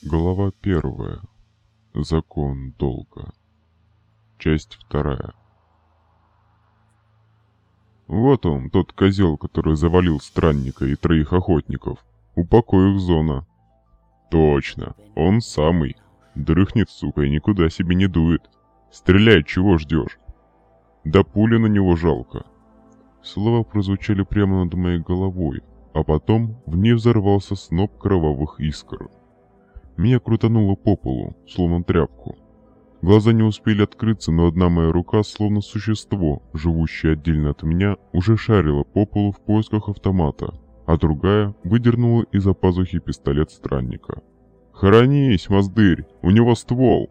Глава первая. Закон долга. Часть вторая. Вот он, тот козел, который завалил странника и троих охотников. Упокой их зона. Точно, он самый. Дрыхнет, сука, и никуда себе не дует. Стреляй, чего ждешь? Да пули на него жалко. Слова прозвучали прямо над моей головой, а потом в ней взорвался сноп кровавых искр. Меня крутануло по полу, словно тряпку. Глаза не успели открыться, но одна моя рука, словно существо, живущее отдельно от меня, уже шарила по полу в поисках автомата, а другая выдернула из-за пазухи пистолет странника. «Хоронись, Маздырь! У него ствол!»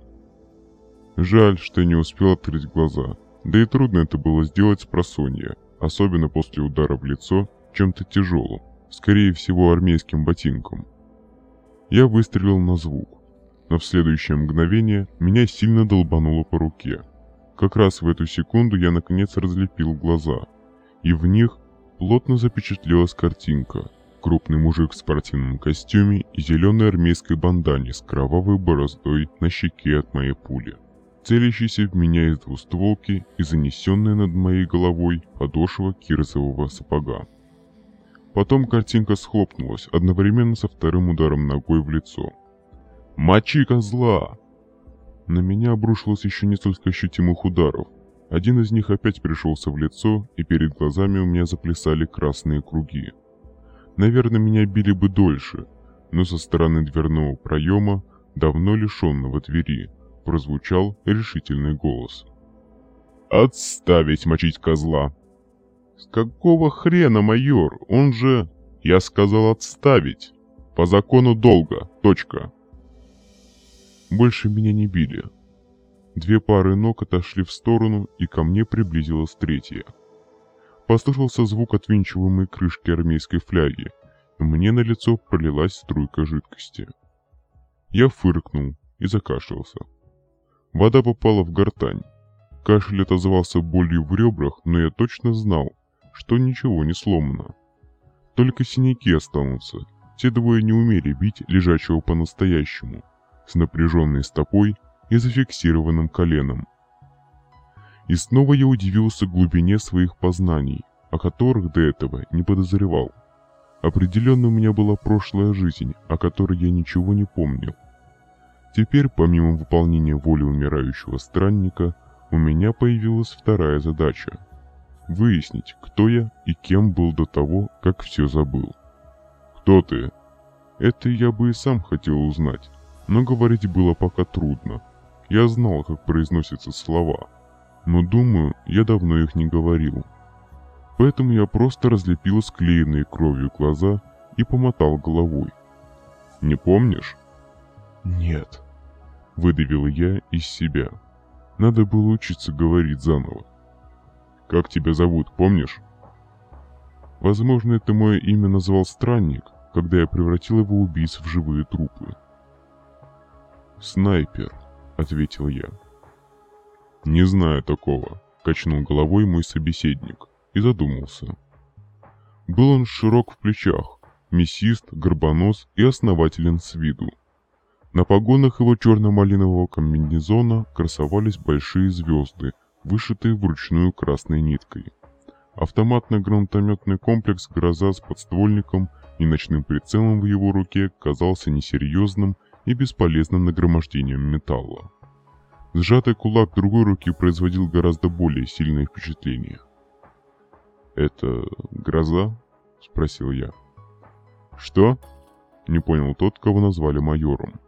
Жаль, что я не успел открыть глаза. Да и трудно это было сделать с просонья, особенно после удара в лицо чем-то тяжелым, скорее всего армейским ботинком. Я выстрелил на звук, но в следующее мгновение меня сильно долбануло по руке. Как раз в эту секунду я наконец разлепил глаза, и в них плотно запечатлелась картинка. Крупный мужик в спортивном костюме и зеленой армейской бандане с кровавой бороздой на щеке от моей пули, целящийся в меня из двустволки и занесенная над моей головой подошва кирзового сапога. Потом картинка схлопнулась одновременно со вторым ударом ногой в лицо. «Мочи козла!» На меня обрушилось еще несколько ощутимых ударов. Один из них опять пришелся в лицо, и перед глазами у меня заплясали красные круги. Наверное, меня били бы дольше, но со стороны дверного проема, давно лишенного двери, прозвучал решительный голос. «Отставить мочить козла!» «С какого хрена, майор? Он же...» «Я сказал отставить. По закону долго. Точка». Больше меня не били. Две пары ног отошли в сторону, и ко мне приблизилась третья. Послышался звук отвинчиваемой крышки армейской фляги, и мне на лицо пролилась струйка жидкости. Я фыркнул и закашлялся. Вода попала в гортань. Кашель отозвался болью в ребрах, но я точно знал, что ничего не сломано. Только синяки останутся. Те двое не умели бить лежачего по-настоящему, с напряженной стопой и зафиксированным коленом. И снова я удивился глубине своих познаний, о которых до этого не подозревал. Определенно у меня была прошлая жизнь, о которой я ничего не помнил. Теперь, помимо выполнения воли умирающего странника, у меня появилась вторая задача Выяснить, кто я и кем был до того, как все забыл. «Кто ты?» Это я бы и сам хотел узнать, но говорить было пока трудно. Я знал, как произносятся слова, но думаю, я давно их не говорил. Поэтому я просто разлепил склеенные кровью глаза и помотал головой. «Не помнишь?» «Нет», — выдавил я из себя. Надо было учиться говорить заново. Как тебя зовут, помнишь? Возможно, это мое имя назвал странник, когда я превратил его убийц в живые трупы. «Снайпер», — ответил я. «Не знаю такого», — качнул головой мой собеседник и задумался. Был он широк в плечах, мясист, горбонос и основателен с виду. На погонах его черно-малинового комбинезона красовались большие звезды — вышитые вручную красной ниткой. Автоматно-гранатометный комплекс «Гроза» с подствольником и ночным прицелом в его руке казался несерьезным и бесполезным нагромождением металла. Сжатый кулак другой руки производил гораздо более сильное впечатление. «Это гроза?» — спросил я. «Что?» — не понял тот, кого назвали майором.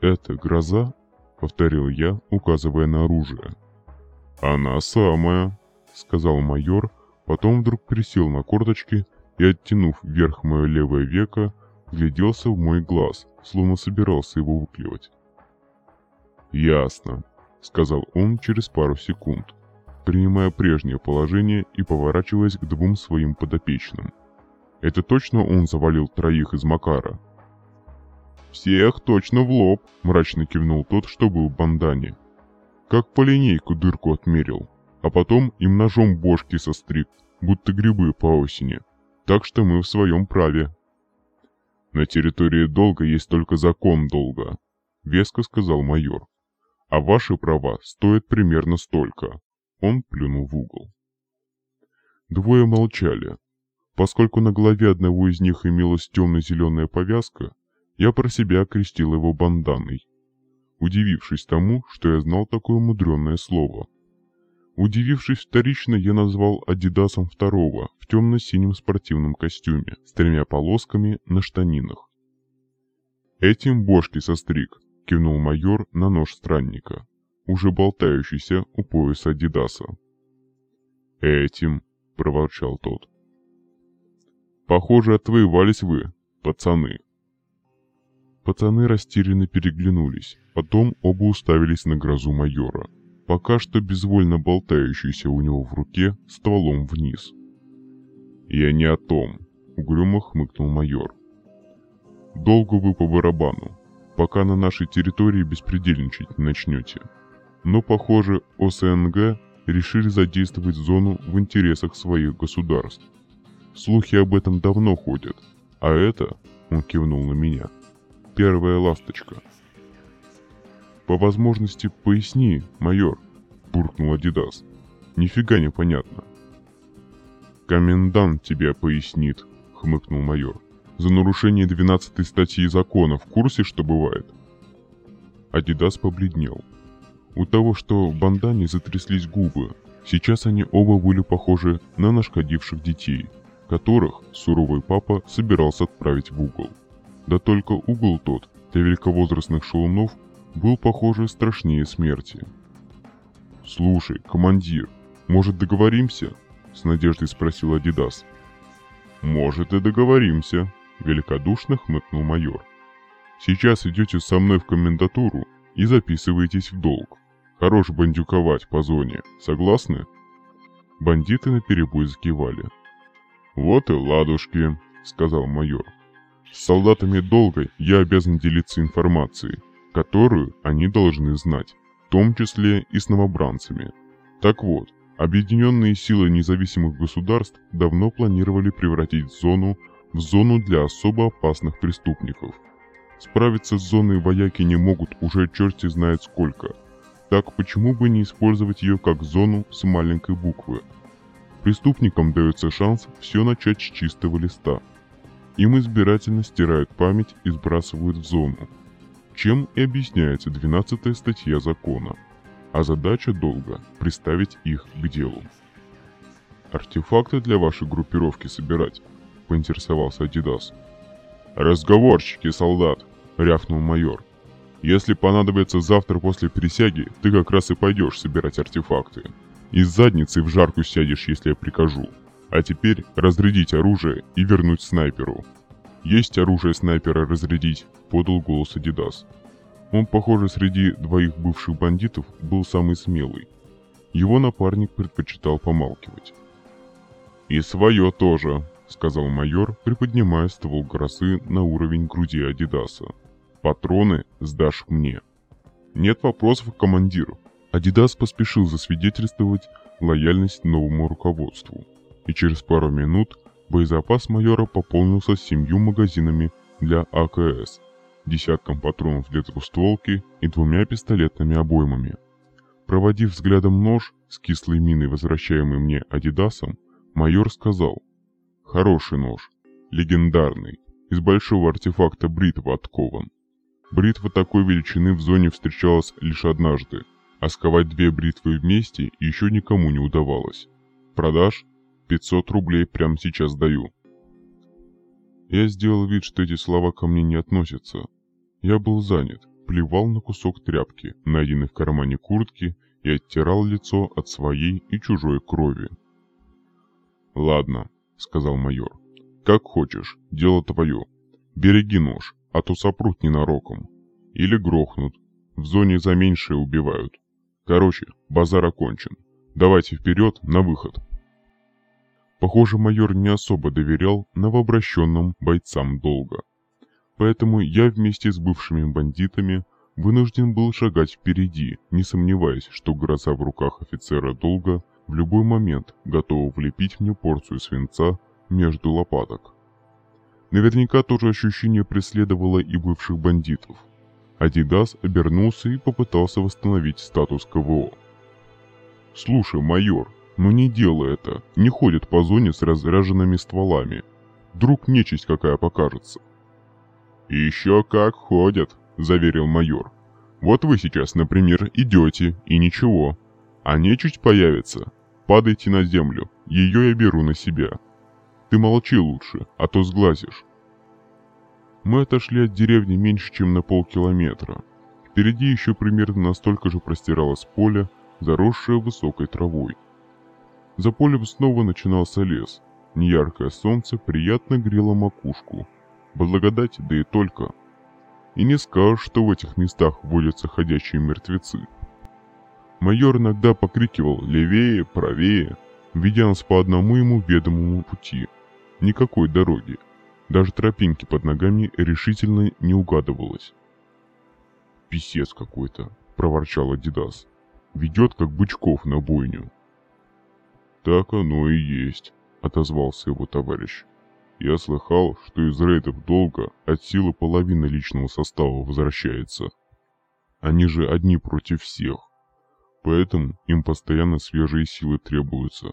«Это гроза?» — повторил я, указывая на оружие. «Она самая», — сказал майор, потом вдруг присел на корточки и, оттянув вверх мое левое веко, гляделся в мой глаз, словно собирался его выклевать. «Ясно», — сказал он через пару секунд, принимая прежнее положение и поворачиваясь к двум своим подопечным. «Это точно он завалил троих из Макара?» «Всех точно в лоб», — мрачно кивнул тот, что был в бандане. Как по линейку дырку отмерил, а потом им ножом бошки состриг, будто грибы по осени. Так что мы в своем праве. На территории долга есть только закон долга, веско сказал майор. А ваши права стоят примерно столько. Он плюнул в угол. Двое молчали. Поскольку на голове одного из них имелась темно-зеленая повязка, я про себя окрестил его банданой, удивившись тому, что я знал такое мудреное слово. Удивившись вторично, я назвал Адидасом второго в темно-синем спортивном костюме с тремя полосками на штанинах. «Этим бошки состриг», — кивнул майор на нож странника, уже болтающийся у пояса Адидаса. «Этим», — проворчал тот. «Похоже, отвоевались вы, пацаны». Пацаны растерянно переглянулись, потом оба уставились на грозу майора — пока что безвольно болтающийся у него в руке стволом вниз. «Я не о том», — угрюмо хмыкнул майор. «Долго вы по барабану, пока на нашей территории беспредельничать не начнете. Но, похоже, ОСНГ решили задействовать зону в интересах своих государств. Слухи об этом давно ходят, а это, он кивнул на меня, первая ласточка — «По возможности поясни, майор», — буркнул Адидас. «Нифига не понятно». «Комендант тебе пояснит», — хмыкнул майор. «За нарушение двенадцатой статьи закона в курсе, что бывает?» Адидас побледнел. У того, что в бандане затряслись губы. Сейчас они оба были похожи на нашкодивших детей, которых суровый папа собирался отправить в угол. Да только угол тот для великовозрастных шалунов был, похоже, страшнее смерти. «Слушай, командир, может договоримся?» — с надеждой спросил Адидас. «Может и договоримся», — великодушно хмыкнул майор. «Сейчас идете со мной в комендатуру и записываетесь в долг. Хорош бандюковать по зоне, согласны?» Бандиты наперебой закивали. «Вот и ладушки», — сказал майор. «С солдатами долга я обязан делиться информацией, которую они должны знать, в том числе и с новобранцами. Так вот, объединенные силы независимых государств давно планировали превратить зону в зону для особо опасных преступников. Справиться с зоной вояки не могут уже черти знает сколько. Так почему бы не использовать ее как зону с маленькой буквы? Преступникам дается шанс все начать с чистого листа. Им избирательно стирают память и сбрасывают в зону, чем и объясняется 12 статья закона, а задача долга – приставить их к делу. «Артефакты для вашей группировки собирать?» – поинтересовался Адидас. «Разговорчики, солдат!» – рявкнул майор. «Если понадобится завтра после присяги, ты как раз и пойдешь собирать артефакты. Из задницы в жарку сядешь, если я прикажу. А теперь разрядить оружие и вернуть снайперу. Есть оружие снайпера разрядить, подал голос Адидас. Он, похоже, среди двоих бывших бандитов был самый смелый. Его напарник предпочитал помалкивать. «И свое тоже», — сказал майор, приподнимая ствол грозы на уровень груди Адидаса. «Патроны сдашь мне». «Нет вопросов, командир». Адидас поспешил засвидетельствовать лояльность новому руководству. И через пару минут боезапас майора пополнился семью магазинами для АКС десятком патронов для двустволки и двумя пистолетными обоймами. Проводив взглядом нож с кислой миной, возвращаемый мне Адидасом, майор сказал «Хороший нож, легендарный, из большого артефакта бритва откован. Бритва такой величины в зоне встречалась лишь однажды, а сковать две бритвы вместе еще никому не удавалось. Продаж? 500 рублей прямо сейчас даю. Я сделал вид, что эти слова ко мне не относятся. Я был занят, плевал на кусок тряпки, найденный в кармане куртки, и оттирал лицо от своей и чужой крови. «Ладно», — сказал майор. «Как хочешь, дело твое. Береги нож, а то сопрут ненароком. Или грохнут. В зоне за меньшее убивают. Короче, базар окончен. Давайте вперед, на выход». Похоже, майор не особо доверял новообращенным бойцам долга. Поэтому я вместе с бывшими бандитами вынужден был шагать впереди, не сомневаясь, что гроза в руках офицера долга в любой момент готова влепить мне порцию свинца между лопаток. Наверняка тоже ощущение преследовало и бывших бандитов. Адидас обернулся и попытался восстановить статус КВО. «Слушай, майор, ну не делай это, не ходит по зоне с разряженными стволами. Вдруг нечисть какая покажется». «Еще как ходят», — заверил майор. «Вот вы сейчас, например, идете, и ничего. А нечисть появится. Падайте на землю, ее я беру на себя. Ты молчи лучше, а то сглазишь». Мы отошли от деревни меньше, чем на полкилометра. Впереди еще примерно настолько же простиралось поле, заросшее высокой травой. За полем снова начинался лес. Неяркое солнце приятно грело макушку. Благодать, да и только. И не скажешь, что в этих местах водятся ходячие мертвецы. Майор иногда покрикивал «левее, правее», ведя нас по одному ему ведомому пути. Никакой дороги. Даже тропинки под ногами решительно не угадывалось. «Писец какой-то», — проворчал Адидас. «Ведет, как бычков на бойню». «Так оно и есть», — отозвался его товарищ. «Я слыхал, что из рейдов долго от силы половины личного состава возвращается. Они же одни против всех. Поэтому им постоянно свежие силы требуются.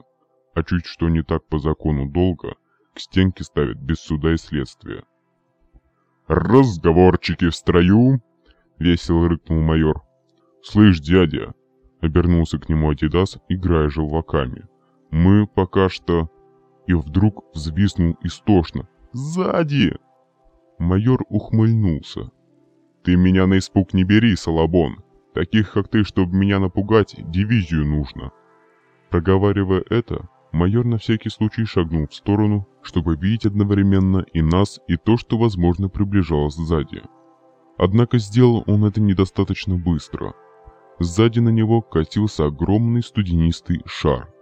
А чуть что не так по закону долга — к стенке ставят без суда и следствия. «Разговорчики в строю!» — весело рыкнул майор. «Слышь, дядя!» — обернулся к нему Адидас, играя желваками. «Мы пока что...» И вдруг взвиснул истошно. «Сзади!» Майор ухмыльнулся. «Ты меня на испуг не бери, Салабон. Таких, как ты, чтобы меня напугать, дивизию нужно». Проговаривая это, Майор на всякий случай шагнул в сторону, чтобы видеть одновременно и нас, и то, что, возможно, приближалось сзади. Однако сделал он это недостаточно быстро. Сзади на него катился огромный студенистый шар,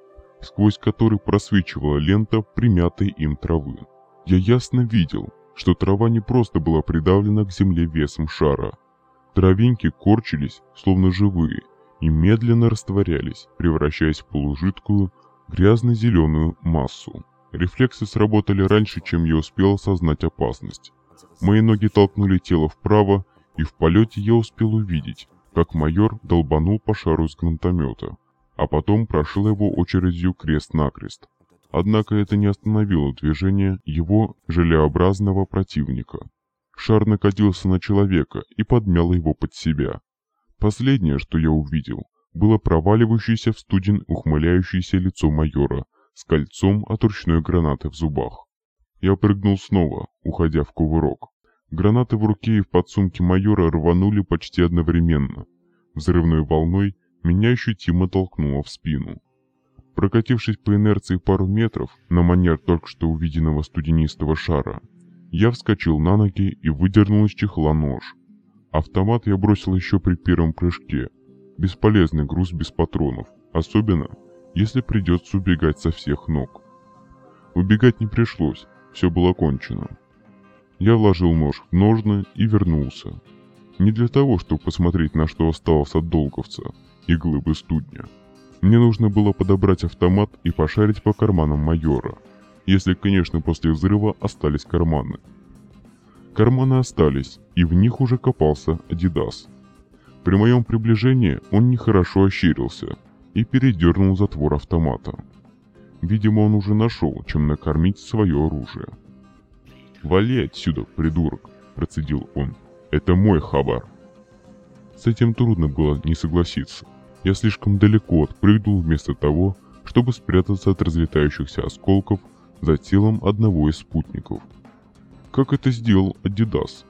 сквозь который просвечивала лента примятой им травы. Я ясно видел, что трава не просто была придавлена к земле весом шара. Травинки корчились, словно живые, и медленно растворялись, превращаясь в полужидкую, грязно-зеленую массу. Рефлексы сработали раньше, чем я успел осознать опасность. Мои ноги толкнули тело вправо, и в полете я успел увидеть, как майор долбанул по шару из гранатомета, а потом прошил его очередью крест-накрест. Однако это не остановило движение его желеобразного противника. Шар накатился на человека и подмял его под себя. Последнее, что я увидел, было проваливающееся в студень ухмыляющееся лицо майора с кольцом от ручной гранаты в зубах. Я прыгнул снова, уходя в кувырок. Гранаты в руке и в подсумке майора рванули почти одновременно. Взрывной волной меня ощутимо толкнуло в спину. Прокатившись по инерции пару метров на манер только что увиденного студенистого шара, я вскочил на ноги и выдернул из чехла нож. Автомат я бросил еще при первом прыжке, Бесполезный груз без патронов, особенно если придется убегать со всех ног. Убегать не пришлось, все было кончено. Я вложил нож в ножны и вернулся. Не для того, чтобы посмотреть, на что осталось от долговца и глыбы студня. Мне нужно было подобрать автомат и пошарить по карманам майора, если, конечно, после взрыва остались карманы. Карманы остались, и в них уже копался Адидас. При моем приближении он нехорошо ощерился и передернул затвор автомата. Видимо, он уже нашел, чем накормить свое оружие. «Вали отсюда, придурок!» – процедил он. «Это мой хабар!» С этим трудно было не согласиться. Я слишком далеко отпрыгнул вместо того, чтобы спрятаться от разлетающихся осколков за телом одного из спутников. Как это сделал Адидас?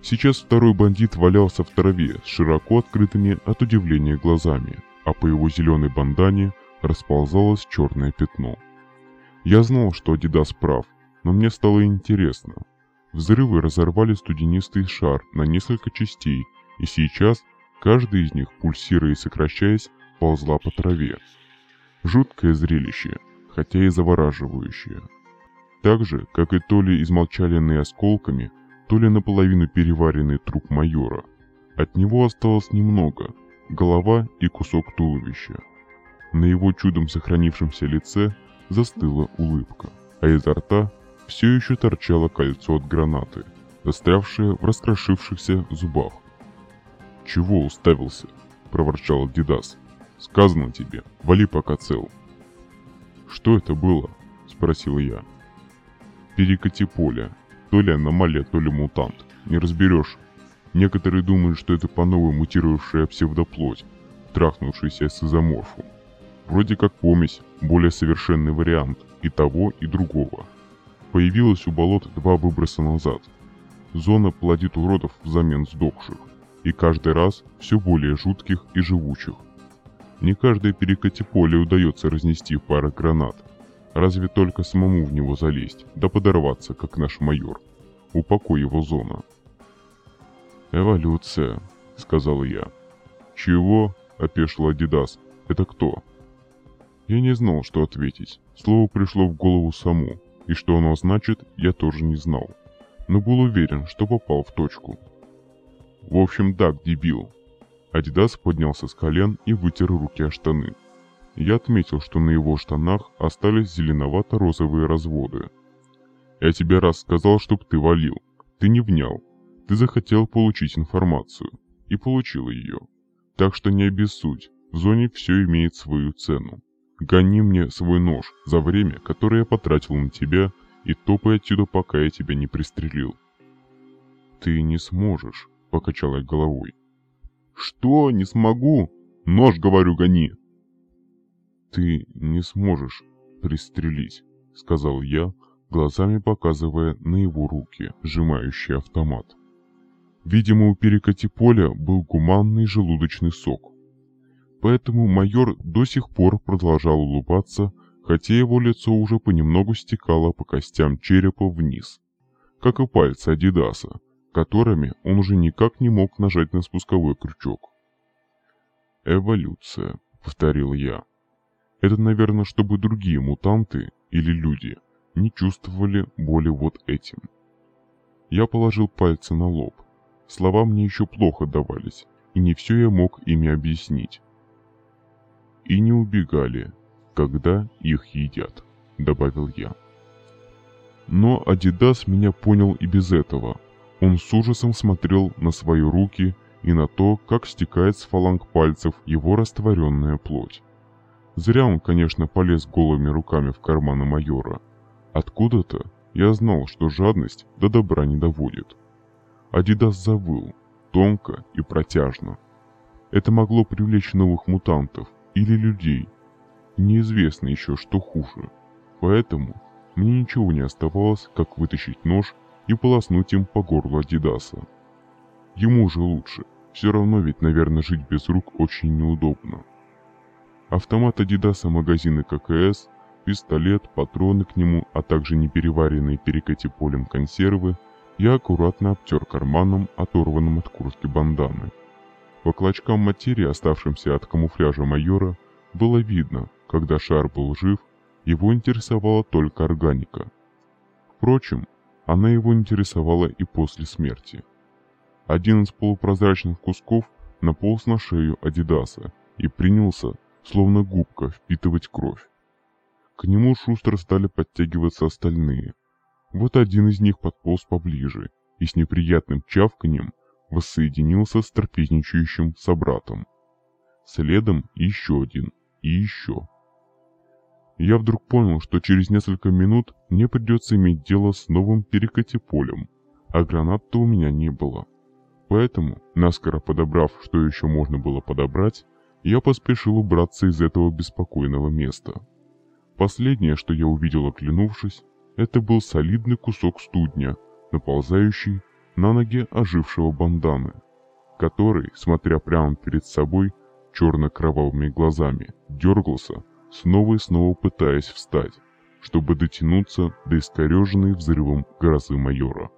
Сейчас второй бандит валялся в траве с широко открытыми от удивления глазами, а по его зеленой бандане расползалось черное пятно. Я знал, что Адидас прав, но мне стало интересно. Взрывы разорвали студенистый шар на несколько частей, и сейчас каждый из них, пульсируя и сокращаясь, ползла по траве. Жуткое зрелище, хотя и завораживающее. Так же, как и то ли измолчаленные осколками, то ли наполовину переваренный труп майора. От него осталось немного, голова и кусок туловища. На его чудом сохранившемся лице застыла улыбка, а изо рта все еще торчало кольцо от гранаты, застрявшее в раскрошившихся зубах. «Чего уставился?» – проворчал Дидас. «Сказано тебе, вали пока цел». «Что это было?» – спросил я. «Перекати поле. То ли аномалия, то ли мутант. Не разберешь. Некоторые думают, что это по новой мутировавшая псевдоплоть, трахнувшаяся с изоморфу. Вроде как помесь, более совершенный вариант и того, и другого. Появилось у болот два выброса назад. Зона плодит уродов взамен сдохших, и каждый раз все более жутких и живучих. Не каждое перекати поле удается разнести пара гранат. Разве только самому в него залезть, да подорваться, как наш майор. Упокой его зона. «Эволюция», — сказал я. «Чего?» — опешил Адидас. «Это кто?» Я не знал, что ответить. Слово пришло в голову само, и что оно значит, я тоже не знал. Но был уверен, что попал в точку. В общем, так, дебил. Адидас поднялся с колен и вытер руки о штаны. Я отметил, что на его штанах остались зеленовато-розовые разводы. Я тебе раз сказал, чтоб ты валил. Ты не внял. Ты захотел получить информацию. И получил ее. Так что не обессудь. В зоне все имеет свою цену. Гони мне свой нож за время, которое я потратил на тебя, и топай отсюда, пока я тебя не пристрелил. Ты не сможешь, покачал я головой. Что, не смогу? Нож, говорю, гони. Ты не сможешь пристрелить, сказал я, глазами показывая на его руки, сжимающие автомат. Видимо, у перекати поля был гуманный желудочный сок, Поэтому майор до сих пор продолжал улыбаться, хотя его лицо уже понемногу стекало по костям черепа вниз, как и пальцы Адидаса, которыми он уже никак не мог нажать на спусковой крючок. «Эволюция», — повторил я. «Это, наверное, чтобы другие мутанты или люди не чувствовали боли вот этим». Я положил пальцы на лоб. Слова мне еще плохо давались, и не все я мог ими объяснить и не убегали, когда их едят», — добавил я. Но Адидас меня понял и без этого. Он с ужасом смотрел на свои руки и на то, как стекает с фаланг пальцев его растворенная плоть. Зря он, конечно, полез голыми руками в карманы майора. Откуда-то я знал, что жадность до добра не доводит. Адидас завыл, тонко и протяжно. Это могло привлечь новых мутантов, или людей. Неизвестно еще, что хуже. Поэтому мне ничего не оставалось, как вытащить нож и полоснуть им по горлу Адидаса. Ему же лучше. Все равно ведь, наверное, жить без рук очень неудобно. Автомат Адидаса магазины ККС, пистолет, патроны к нему, а также непереваренные перекати полем консервы я аккуратно обтер карманом, оторванным от куртки банданы. По клочкам материи, оставшимся от камуфляжа майора, было видно, когда шар был жив, его интересовала только органика. Впрочем, она его интересовала и после смерти. Один из полупрозрачных кусков наполз на шею Адидаса и принялся, словно губка, впитывать кровь. К нему шустро стали подтягиваться остальные. Вот один из них подполз поближе и с неприятным чавканьем воссоединился с трапезничающим собратом. Следом еще один и еще. Я вдруг понял, что через несколько минут мне придется иметь дело с новым перекати-полем, а гранат-то у меня не было. Поэтому, наскоро подобрав, что еще можно было подобрать, я поспешил убраться из этого беспокойного места. Последнее, что я увидел, оглянувшись, это был солидный кусок студня, наползающий на ноге ожившего банданы, который, смотря прямо перед собой черно-кровавыми глазами, дергался, снова и снова пытаясь встать, чтобы дотянуться до искореженной взрывом грозы майора.